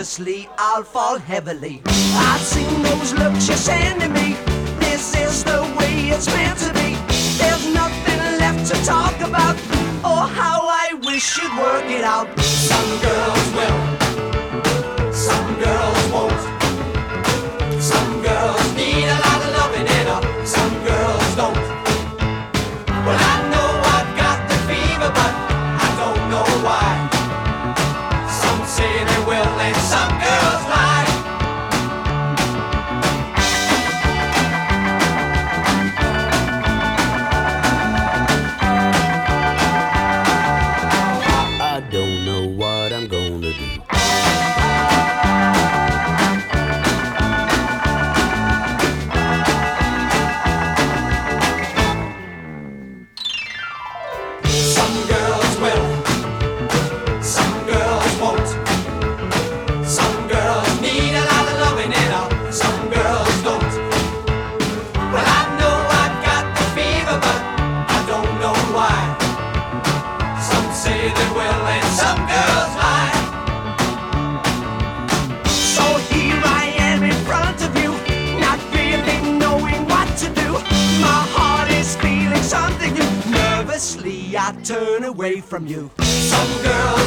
I'll fall heavily. I've seen those looks you're sending me. This is the way it's meant to be. There's nothing left to talk about. Oh, how I wish you'd work it out. Some girls will, some girls won't. Some girls need a lot of loving in her, uh, some girls don't. Well, I know I've got the fever, but I don't know why. Some say they turn away from you. Some will,